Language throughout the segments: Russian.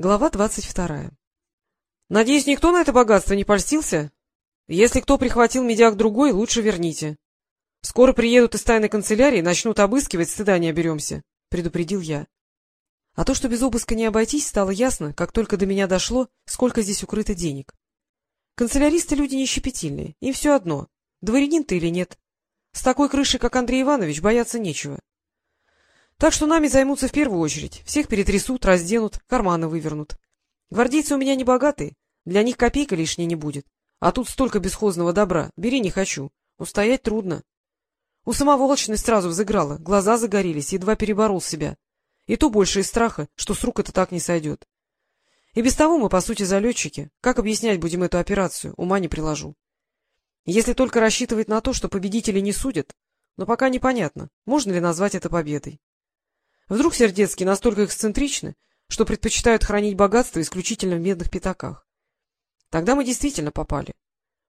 Глава двадцать вторая. Надеюсь, никто на это богатство не польстился? Если кто прихватил медяк другой, лучше верните. Скоро приедут из тайной канцелярии, начнут обыскивать, стыда не оберемся, — предупредил я. А то, что без обыска не обойтись, стало ясно, как только до меня дошло, сколько здесь укрыто денег. Канцеляристы люди нещепетильные, им все одно, дворянин ты или нет. С такой крышей, как Андрей Иванович, бояться нечего. Так что нами займутся в первую очередь. Всех перетрясут, разденут, карманы вывернут. Гвардейцы у меня не богатые, для них копейка лишней не будет. А тут столько бесхозного добра, бери не хочу. Устоять трудно. У самоволочность сразу взыграла, глаза загорелись, едва переборол себя. И то больше из страха, что с рук это так не сойдет. И без того мы, по сути, залетчики. Как объяснять будем эту операцию, ума не приложу. Если только рассчитывать на то, что победители не судят, но пока непонятно, можно ли назвать это победой. Вдруг Сердецкие настолько эксцентричны, что предпочитают хранить богатство исключительно в медных пятаках. Тогда мы действительно попали.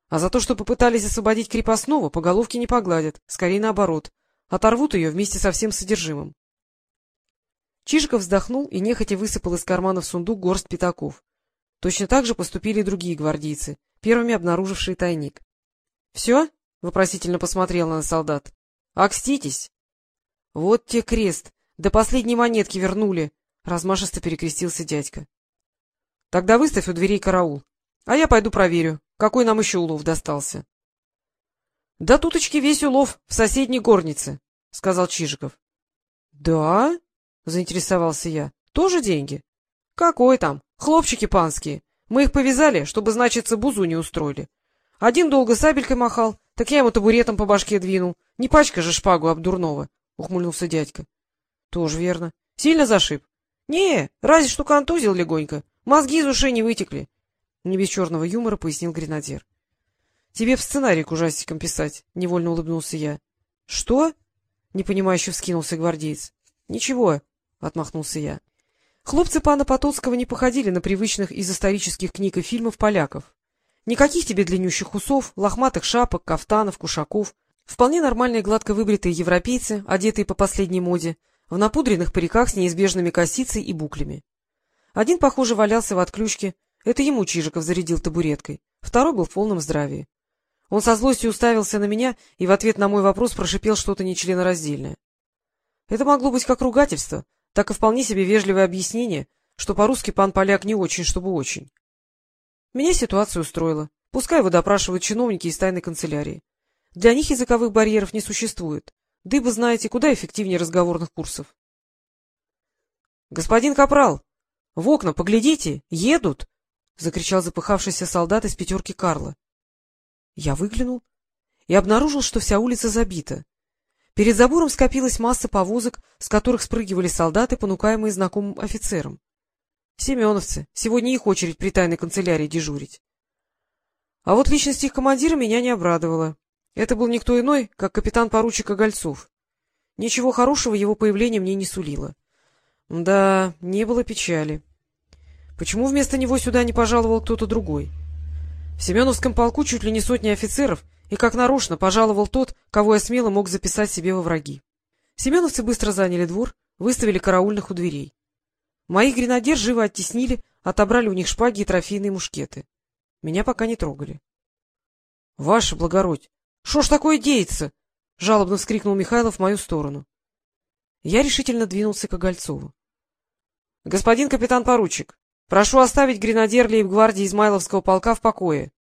А за то, что попытались освободить крепостного, по головке не погладят, скорее наоборот, оторвут ее вместе со всем содержимым. Чижиков вздохнул и нехотя высыпал из кармана в сундук горсть пятаков. Точно так же поступили и другие гвардейцы, первыми обнаружившие тайник. — Все? — вопросительно посмотрел на солдат. — Окститесь. — Вот те крест! До последней монетки вернули! — размашисто перекрестился дядька. — Тогда выставь у дверей караул, а я пойду проверю, какой нам еще улов достался. — Да туточки весь улов в соседней горнице, — сказал Чижиков. — Да? — заинтересовался я. — Тоже деньги? — Какой там? Хлопчики панские. Мы их повязали, чтобы, значится, бузу не устроили. Один долго сабелькой махал, так я ему табуретом по башке двинул. Не пачка же шпагу об дурного, — ухмыльнулся дядька. Тоже верно. Сильно зашиб? Не, разве что контузил легонько. Мозги из ушей не вытекли. Не без черного юмора пояснил гренадер. Тебе в сценарий к ужастикам писать, — невольно улыбнулся я. — Что? — непонимающе вскинулся гвардеец. — Ничего, — отмахнулся я. Хлопцы пана Потоцкого не походили на привычных из исторических книг и фильмов поляков. Никаких тебе длиннющих усов, лохматых шапок, кафтанов, кушаков. Вполне нормальные гладко выбритые европейцы, одетые по последней моде, в напудренных париках с неизбежными косицей и буклями. Один, похоже, валялся в отключке, это ему Чижиков зарядил табуреткой, второй был в полном здравии. Он со злостью уставился на меня и в ответ на мой вопрос прошипел что-то нечленораздельное. Это могло быть как ругательство, так и вполне себе вежливое объяснение, что по-русски пан поляк не очень, чтобы очень. Меня ситуация устроила. Пускай его допрашивают чиновники из тайной канцелярии. Для них языковых барьеров не существует. Дыба, знаете, куда эффективнее разговорных курсов. — Господин Капрал, в окна поглядите, едут! — закричал запыхавшийся солдат из пятерки Карла. Я выглянул и обнаружил, что вся улица забита. Перед забором скопилась масса повозок, с которых спрыгивали солдаты, понукаемые знакомым офицером. Семеновцы, сегодня их очередь при тайной канцелярии дежурить. А вот личность их командира меня не обрадовала. Это был никто иной, как капитан-поручик Огольцов. Ничего хорошего его появление мне не сулило. Да, не было печали. Почему вместо него сюда не пожаловал кто-то другой? В Семеновском полку чуть ли не сотни офицеров, и как нарочно пожаловал тот, кого я смело мог записать себе во враги. Семеновцы быстро заняли двор, выставили караульных у дверей. Моих гренадер живо оттеснили, отобрали у них шпаги и трофейные мушкеты. Меня пока не трогали. — Ваше благородь, что ж такое деется? — жалобно вскрикнул Михайлов в мою сторону. Я решительно двинулся к Огольцову. — Господин капитан-поручик, прошу оставить гренадер лейб-гвардии Измайловского полка в покое.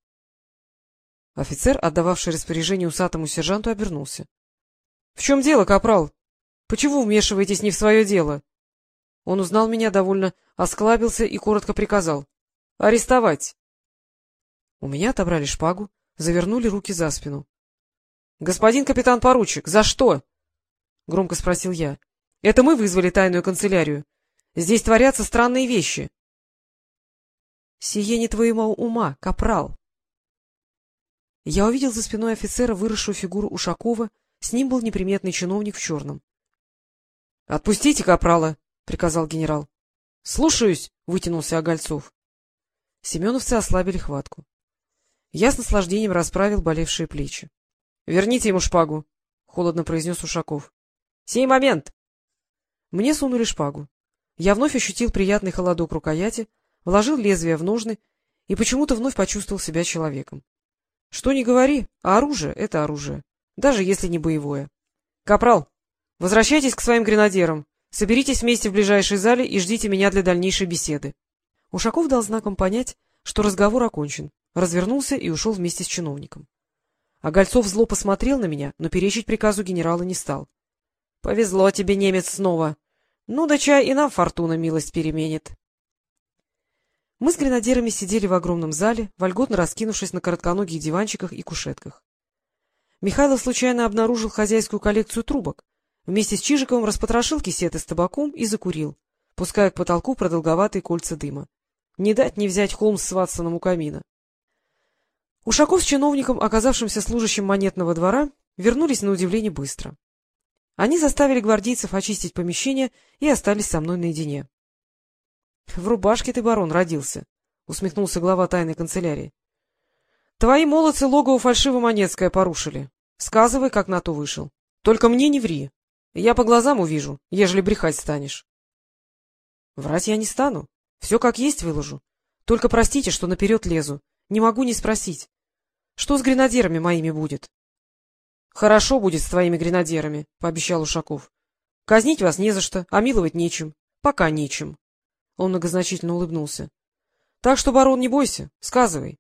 Офицер, отдававший распоряжение усатому сержанту, обернулся. — В чем дело, капрал? Почему вмешиваетесь не в свое дело? Он узнал меня, довольно осклабился и коротко приказал. — Арестовать! У меня отобрали шпагу, завернули руки за спину. — Господин капитан-поручик, за что? — громко спросил я. — Это мы вызвали тайную канцелярию. Здесь творятся странные вещи. — Сие не твоего ума, капрал. Я увидел за спиной офицера выросшую фигуру Ушакова, с ним был неприметный чиновник в черном. — Отпустите капрала! — приказал генерал. — Слушаюсь! — вытянулся Огольцов. Семеновцы ослабили хватку. Я с наслаждением расправил болевшие плечи. — Верните ему шпагу, — холодно произнес Ушаков. — Сей момент! Мне сунули шпагу. Я вновь ощутил приятный холодок рукояти, вложил лезвие в ножны и почему-то вновь почувствовал себя человеком. Что ни говори, а оружие — это оружие, даже если не боевое. — Капрал, возвращайтесь к своим гренадерам, соберитесь вместе в ближайшей зале и ждите меня для дальнейшей беседы. Ушаков дал знаком понять, что разговор окончен, развернулся и ушел вместе с чиновником. А Гольцов зло посмотрел на меня, но перечить приказу генерала не стал. — Повезло тебе, немец, снова. Ну да чай и нам фортуна милость переменит. Мы с гренадерами сидели в огромном зале, вольготно раскинувшись на коротконогих диванчиках и кушетках. Михайлов случайно обнаружил хозяйскую коллекцию трубок. Вместе с Чижиковым распотрошил кисеты с табаком и закурил, пуская к потолку продолговатые кольца дыма. Не дать не взять Холмс с Ватсоном у камина. Ушаков с чиновником, оказавшимся служащим монетного двора, вернулись на удивление быстро. Они заставили гвардейцев очистить помещение и остались со мной наедине. — В рубашке ты, барон, родился, — усмехнулся глава тайной канцелярии. — Твои молодцы логово фальшиво-монетское порушили. Сказывай, как на то вышел. Только мне не ври. Я по глазам увижу, ежели брехать станешь. — Врать я не стану. Все как есть выложу. Только простите, что наперед лезу. Не могу не спросить. Что с гренадерами моими будет? — Хорошо будет с твоими гренадерами, — пообещал Ушаков. — Казнить вас не за что, а миловать нечем. Пока нечем. Он многозначительно улыбнулся. — Так что, барон, не бойся, сказывай.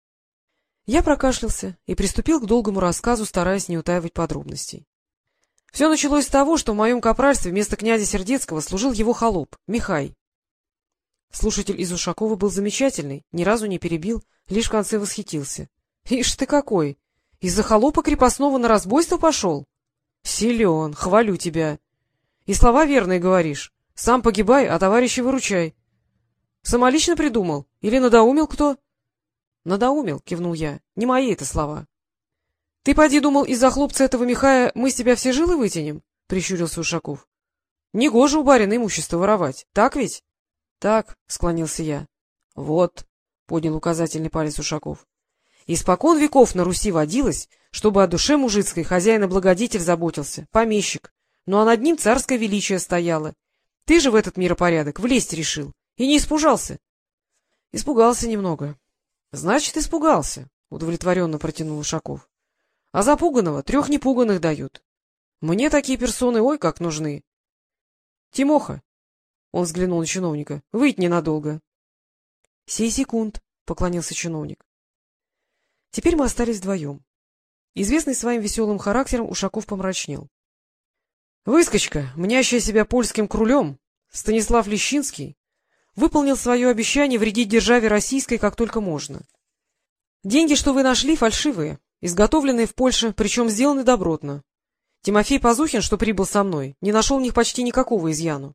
Я прокашлялся и приступил к долгому рассказу, стараясь не утаивать подробностей. Все началось с того, что в моем капральстве вместо князя Сердецкого служил его холоп, Михай. Слушатель из Ушакова был замечательный, ни разу не перебил, лишь в конце восхитился. — Ишь ты какой! Из-за холопа крепостного на разбойство пошел? — Силен, хвалю тебя. И слова верные говоришь. Сам погибай, а товарища выручай. Самолично придумал? Или надоумил кто? — Надоумил, — кивнул я. — Не мои это слова. — Ты, поди, думал, из-за хлопца этого Михая мы с тебя все жилы вытянем? — прищурился Ушаков. — Негоже у барина имущество воровать, так ведь? — Так, — склонился я. — Вот, — поднял указательный палец Ушаков. — Испокон веков на Руси водилось, чтобы о душе мужицкой хозяин-благодетель заботился, помещик, ну а над ним царское величие стояло. Ты же в этот миропорядок влезть решил. И не испужался? — Испугался немного. — Значит, испугался, — удовлетворенно протянул Ушаков. — А запуганного трех непуганных дают. Мне такие персоны ой как нужны. — Тимоха, — он взглянул на чиновника, — выйти ненадолго. — Сей секунд, — поклонился чиновник. Теперь мы остались вдвоем. Известный своим веселым характером, Ушаков помрачнел. — Выскочка, мнящая себя польским крулем, Станислав Лещинский, выполнил свое обещание вредить державе российской как только можно. Деньги, что вы нашли, фальшивые, изготовленные в Польше, причем сделаны добротно. Тимофей Пазухин, что прибыл со мной, не нашел в них почти никакого изъяну.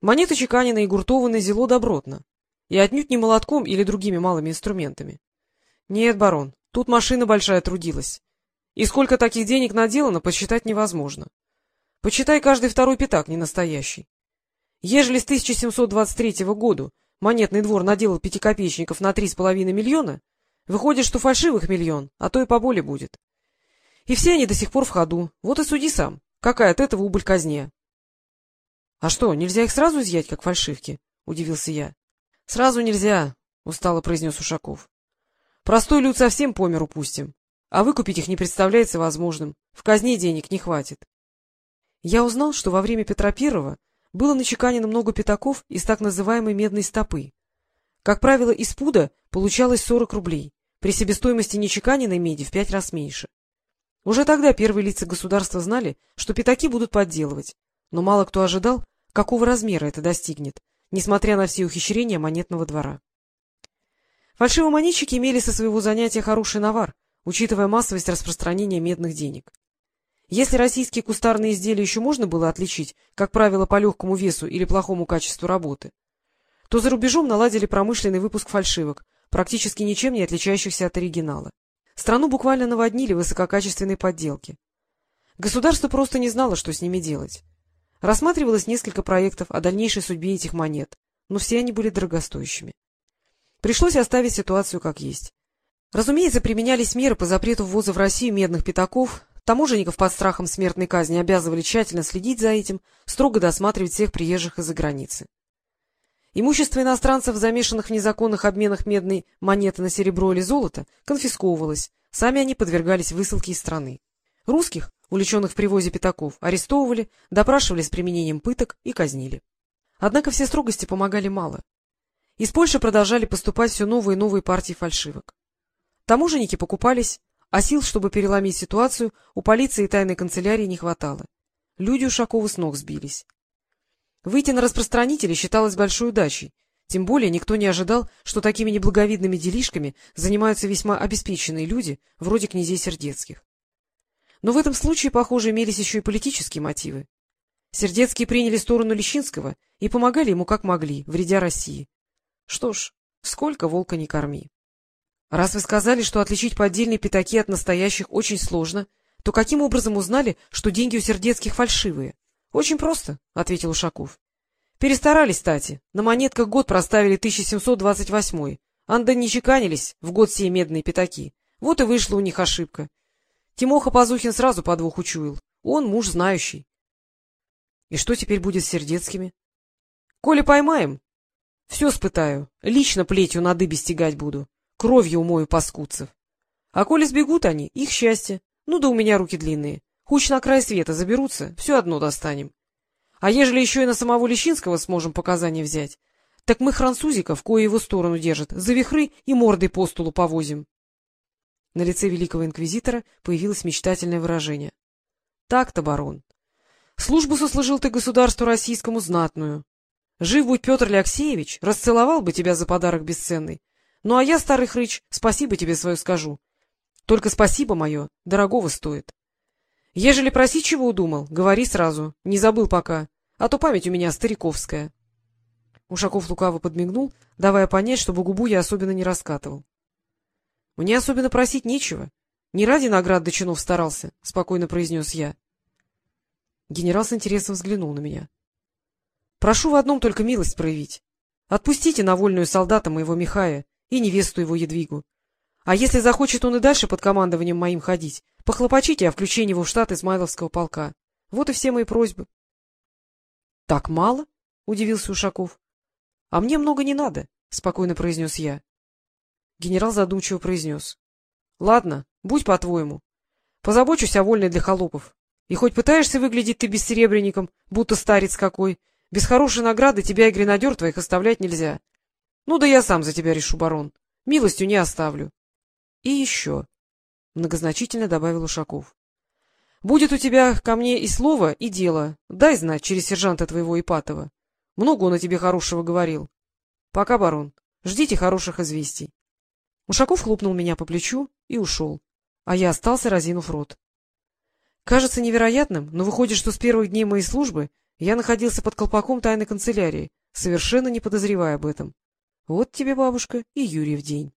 Монеты чеканены и гуртованы зело добротно, и отнюдь не молотком или другими малыми инструментами. Нет, барон, тут машина большая трудилась. И сколько таких денег наделано, посчитать невозможно. Почитай, каждый второй пятак не настоящий. Ежели с 1723 года монетный двор наделал пятикопеечников на три с половиной миллиона, выходит, что фальшивых миллион, а то и поболее будет. И все они до сих пор в ходу. Вот и суди сам, какая от этого убыль казне. — А что, нельзя их сразу изъять, как фальшивки? — удивился я. — Сразу нельзя, — устало произнес Ушаков. — Простой люд совсем по миру пустим, а выкупить их не представляется возможным. В казне денег не хватит. Я узнал, что во время Петра Первого было начеканено много пятаков из так называемой медной стопы. Как правило, из пуда получалось 40 рублей, при себестоимости нечеканенной меди в пять раз меньше. Уже тогда первые лица государства знали, что пятаки будут подделывать, но мало кто ожидал, какого размера это достигнет, несмотря на все ухищрения монетного двора. Фальшивомонетчики имели со своего занятия хороший навар, учитывая массовость распространения медных денег. Если российские кустарные изделия еще можно было отличить, как правило, по легкому весу или плохому качеству работы, то за рубежом наладили промышленный выпуск фальшивок, практически ничем не отличающихся от оригинала. Страну буквально наводнили высококачественные подделки. Государство просто не знало, что с ними делать. Рассматривалось несколько проектов о дальнейшей судьбе этих монет, но все они были дорогостоящими. Пришлось оставить ситуацию как есть. Разумеется, применялись меры по запрету ввоза в Россию медных пятаков, Таможенников под страхом смертной казни обязывали тщательно следить за этим, строго досматривать всех приезжих из-за границы. Имущество иностранцев, замешанных в незаконных обменах медной монеты на серебро или золото, конфисковывалось, сами они подвергались высылке из страны. Русских, увлеченных в привозе пятаков, арестовывали, допрашивали с применением пыток и казнили. Однако все строгости помогали мало. Из Польши продолжали поступать все новые и новые партии фальшивок. Таможенники покупались, а сил, чтобы переломить ситуацию, у полиции и тайной канцелярии не хватало. Люди Ушакова с ног сбились. Выйти на распространителя считалось большой удачей, тем более никто не ожидал, что такими неблаговидными делишками занимаются весьма обеспеченные люди, вроде князей Сердецких. Но в этом случае, похоже, имелись еще и политические мотивы. Сердецкие приняли сторону Лещинского и помогали ему как могли, вредя России. Что ж, сколько волка не корми. Раз вы сказали, что отличить поддельные пятаки от настоящих очень сложно, то каким образом узнали, что деньги у Сердецких фальшивые? — Очень просто, — ответил Ушаков. — Перестарались, кстати. На монетках год проставили 1728-й. Анда не чеканились в год сей медные пятаки. Вот и вышла у них ошибка. Тимоха Пазухин сразу подвох учуял. Он муж знающий. — И что теперь будет с Сердецкими? — Коли поймаем, все спытаю. Лично плетью на дыбе стегать буду. Кровью умою паскудцев. А коли сбегут они, их счастье. Ну да у меня руки длинные. Хуч на край света заберутся, все одно достанем. А ежели еще и на самого Лещинского сможем показания взять, так мы французиков, кое его сторону держат, за вихры и мордой по стулу повозим. На лице великого инквизитора появилось мечтательное выражение. — Так-то, барон. Службу сослужил ты государству российскому знатную. Жив будь Петр Алексеевич, расцеловал бы тебя за подарок бесценный. Ну а я, старый хрыч, спасибо тебе свое скажу. Только спасибо мое дорогого стоит. Ежели просить чего удумал, говори сразу, не забыл пока, а то память у меня стариковская. Ушаков лукаво подмигнул, давая понять, чтобы губу я особенно не раскатывал. — Мне особенно просить нечего. Не ради наград до чинов старался, — спокойно произнес я. Генерал с интересом взглянул на меня. — Прошу в одном только милость проявить. Отпустите на вольную солдата моего Михая и невесту его Едвигу. А если захочет он и дальше под командованием моим ходить, похлопочите о включении его в штат Измайловского полка. Вот и все мои просьбы. — Так мало? — удивился Ушаков. — А мне много не надо, — спокойно произнес я. Генерал задумчиво произнес. — Ладно, будь по-твоему. Позабочусь о вольной для холопов. И хоть пытаешься выглядеть ты бессеребренником, будто старец какой, без хорошей награды тебя и гренадер твоих оставлять нельзя. Ну да я сам за тебя решу, барон. Милостью не оставлю. И еще, — многозначительно добавил Ушаков. — Будет у тебя ко мне и слово, и дело. Дай знать через сержанта твоего Ипатова. Много он о тебе хорошего говорил. Пока, барон. Ждите хороших известий. Ушаков хлопнул меня по плечу и ушел, а я остался, разинув рот. Кажется невероятным, но выходит, что с первых дней моей службы я находился под колпаком тайной канцелярии, совершенно не подозревая об этом. Вот тебе, бабушка, и Юрий в день.